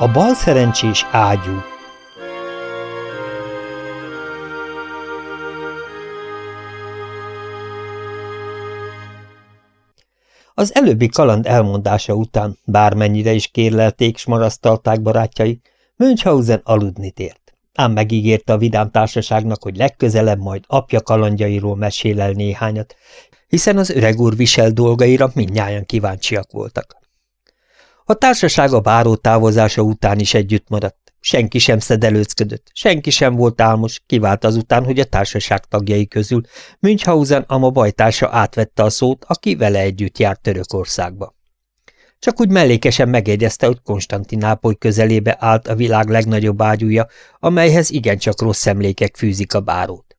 A bal szerencsés ágyú Az előbbi kaland elmondása után, bármennyire is kérlelték s marasztalták barátjai, Münchhausen aludni tért. Ám megígérte a vidám társaságnak, hogy legközelebb majd apja kalandjairól mesél el néhányat, hiszen az öreg úr visel dolgaira mindnyájan kíváncsiak voltak. A társaság a báró távozása után is együtt maradt. Senki sem szedelőcködött, senki sem volt álmos, kivált azután, hogy a társaság tagjai közül Münchhausen ama bajtársa átvette a szót, aki vele együtt járt Törökországba. Csak úgy mellékesen megjegyezte, hogy Konstantinápoly közelébe állt a világ legnagyobb ágyúja, amelyhez igencsak rossz emlékek fűzik a bárót.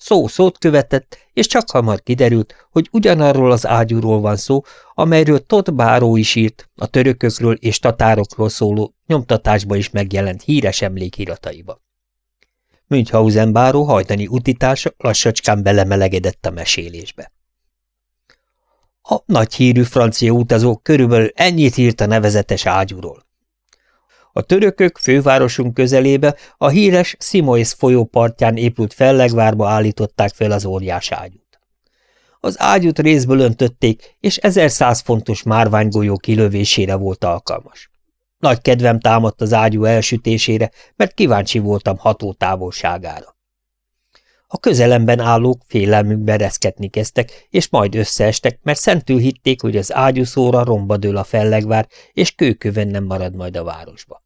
Szó szót követett, és csak hamar kiderült, hogy ugyanarról az ágyúról van szó, amelyről Todd Báró is írt, a törökökről és tatárokról szóló nyomtatásba is megjelent híres emlékirataiba. Münchhausen báró hajdani utitása lassacskán belemelegedett a mesélésbe. A nagy hírű francia utazók körülbelül ennyit írt a nevezetes ágyúról. A törökök fővárosunk közelébe a híres Simois folyó partján épült fellegvárba állították fel az óriás ágyút. Az ágyút részből öntötték, és 1100 fontos márványgolyó kilövésére volt alkalmas. Nagy kedvem támadt az ágyú elsütésére, mert kíváncsi voltam ható távolságára. A közelemben állók félelmükben reszketni kezdtek, és majd összeestek, mert szentül hitték, hogy az ágyúszóra romba dől a fellegvár, és kőköven nem marad majd a városba.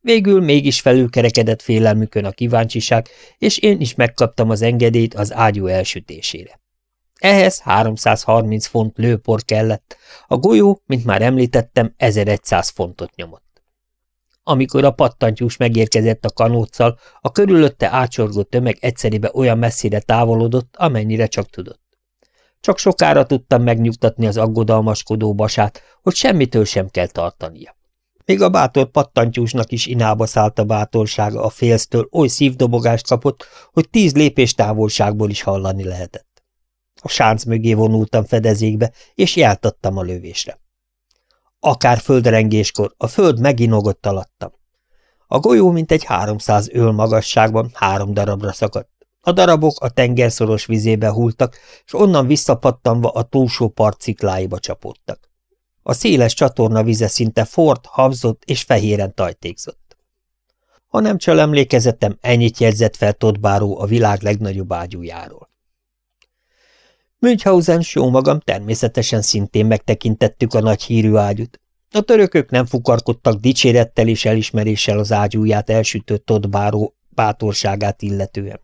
Végül mégis felülkerekedett félelmükön a kíváncsiság, és én is megkaptam az engedélyt az ágyú elsütésére. Ehhez 330 font lőpor kellett, a golyó, mint már említettem, 1100 fontot nyomott. Amikor a pattantyús megérkezett a kanóccal, a körülötte ácsorgó tömeg egyszerűen olyan messzire távolodott, amennyire csak tudott. Csak sokára tudtam megnyugtatni az aggodalmaskodó basát, hogy semmitől sem kell tartania. Még a bátor pattantyúsnak is inába szállt a bátorsága a félztől, oly szívdobogást kapott, hogy tíz lépés távolságból is hallani lehetett. A sánc mögé vonultam fedezékbe, és jártattam a lövésre. Akár földrengéskor, a föld meginogott alattam. A golyó mint egy háromszáz öl magasságban három darabra szakadt. A darabok a tengerszoros vizébe hultak, és onnan visszapattanva a túlsó part cikláiba csapódtak. A széles csatorna vize szinte fort, habzott és fehéren tajtékzott. Ha nem csal emlékezetem, ennyit jegyzett fel Todbáró a világ legnagyobb ágyújáról. Münchhausen jó magam természetesen szintén megtekintettük a nagy hírű ágyút. A törökök nem fukarkodtak dicsérettel és elismeréssel az ágyúját elsütött Todbáró bátorságát illetően.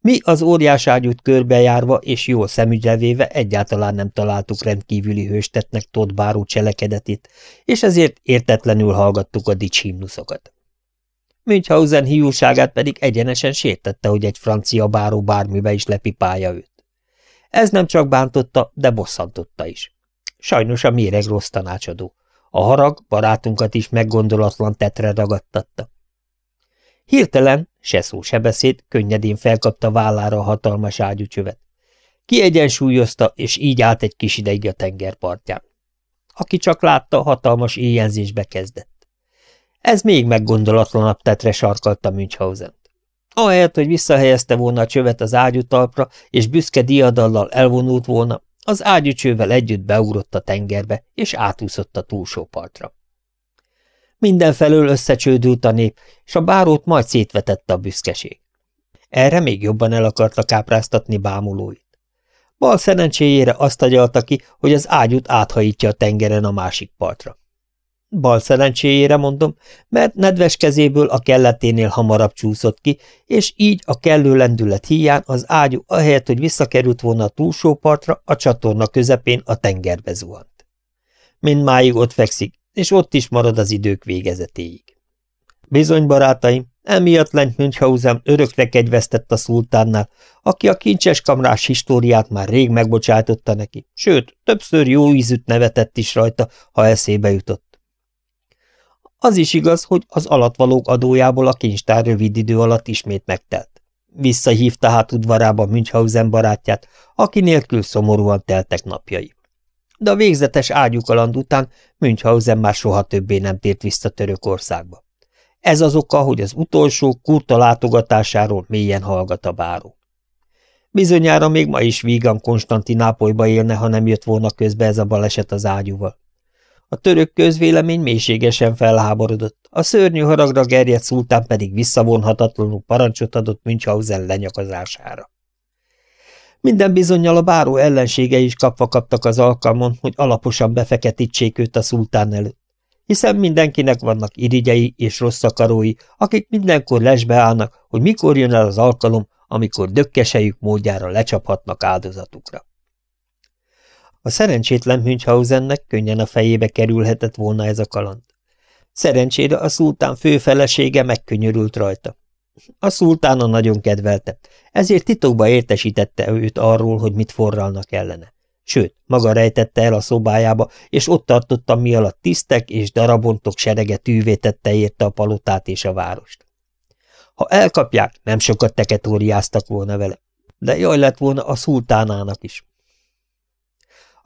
Mi az óriás ágyút körbejárva és jól szemügyre véve egyáltalán nem találtuk rendkívüli hőstetnek Todd báró cselekedetét, és ezért értetlenül hallgattuk a dicshimnuszokat. Münchhausen hiúságát pedig egyenesen sértette, hogy egy francia báró bármibe is lepipálja őt. Ez nem csak bántotta, de bosszantotta is. Sajnos a méreg rossz tanácsadó. A harag barátunkat is meggondolatlan tetre ragadtatta. Hirtelen, se szó se beszéd, könnyedén felkapta vállára a hatalmas ágyúcsövet. Kiegyensúlyozta, és így állt egy kis ideig a tengerpartján. Aki csak látta, hatalmas éjjelzésbe kezdett. Ez még meggondolatlanabb tetre sarkalta Münchhausen-t. Ahelyett, hogy visszahelyezte volna a csövet az ágyútalpra, és büszke diadallal elvonult volna, az ágyúcsővel együtt beugrott a tengerbe, és átúszott a túlsó partra. Mindenfelől összecsődült a nép, és a bárót majd szétvetette a büszkeség. Erre még jobban el akarta kápráztatni bámulóit. Bal szerencséjére azt agyalta ki, hogy az ágyút áthajítja a tengeren a másik partra. Bal szerencséjére mondom, mert nedves kezéből a kelleténél hamarabb csúszott ki, és így a kellő lendület híján az ágyú ahelyett, hogy visszakerült volna a túlsó partra, a csatorna közepén a tengerbe zuhant. Mindmáig ott fekszik, és ott is marad az idők végezetéig. Bizony, barátaim, emiatt Lent Münchhausen örökre kegyvesztett a szultánnál, aki a kincses kamrás históriát már rég megbocsátotta neki, sőt, többször jó ízűt nevetett is rajta, ha eszébe jutott. Az is igaz, hogy az alatvalók adójából a kincstár rövid idő alatt ismét megtelt. Visszahívta hát udvarába Münchhausen barátját, aki nélkül szomorúan teltek napjai. de a végzetes ágyukaland után Münchhausen már soha többé nem tért vissza Törökországba. Ez az oka, hogy az utolsó kurta látogatásáról mélyen hallgat a báró. Bizonyára még ma is vígan Konstantinápolyba élne, ha nem jött volna közbe ez a baleset az ágyúval. A török közvélemény mélységesen felháborodott, a szörnyű haragra gerjedt szultán pedig visszavonhatatlanul parancsot adott Münchhausen lenyakazására. Minden bizonyal a báró ellensége is kapva kaptak az alkalmon, hogy alaposan befeketítsék őt a szultán előtt, hiszen mindenkinek vannak irigyei és rossz akarói, akik mindenkor lesbe állnak, hogy mikor jön el az alkalom, amikor dökkesejük módjára lecsaphatnak áldozatukra. A szerencsétlen Münchhausennek könnyen a fejébe kerülhetett volna ez a kaland. Szerencsére a szultán fő felesége megkönyörült rajta. A szultána nagyon kedvelte, ezért titokba értesítette őt arról, hogy mit forralnak ellene. Sőt, maga rejtette el a szobájába, és ott tartotta, mi alatt tisztek és darabontok serege tűvétette érte a palotát és a várost. Ha elkapják, nem sokat teketóriáztak volna vele, de jaj lett volna a szultánának is.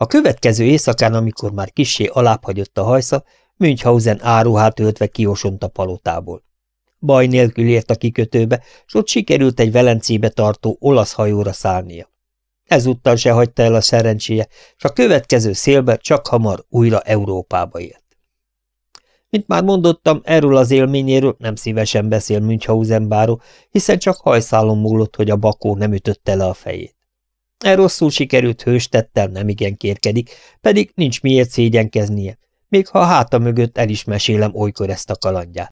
A következő éjszakán, amikor már kissé alábbhagyott a hajsza, Münchhausen áruhát öltve kiosont a palotából. Baj nélkül ért a kikötőbe, s ott sikerült egy Velencébe tartó olasz hajóra szállnia. Ezúttal se hagyta el a szerencséje, s a következő szélbe csak hamar újra Európába ért. Mint már mondottam, erről az élményéről nem szívesen beszél Münchhausen báró, hiszen csak hajszálon múlott, hogy a bakó nem ütötte le a fejét. E rosszul sikerült hőstettel nem igen kérkedik, pedig nincs miért szégyenkeznie, még ha a háta mögött el is mesélem olykor ezt a kalandját.